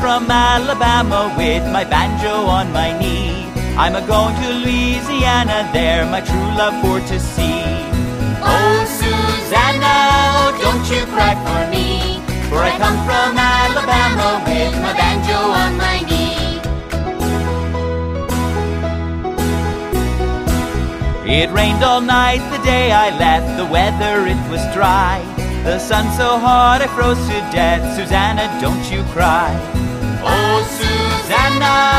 from Alabama with my banjo on my knee. I'm a going to Louisiana, there my true love for to see. Oh, Susanna, oh, don't you cry for me, for I come from Alabama with my banjo on my knee. It rained all night the day I left, the weather it was dry. The sun so hot I froze to death. Susanna, don't you cry. Oh, Susanna,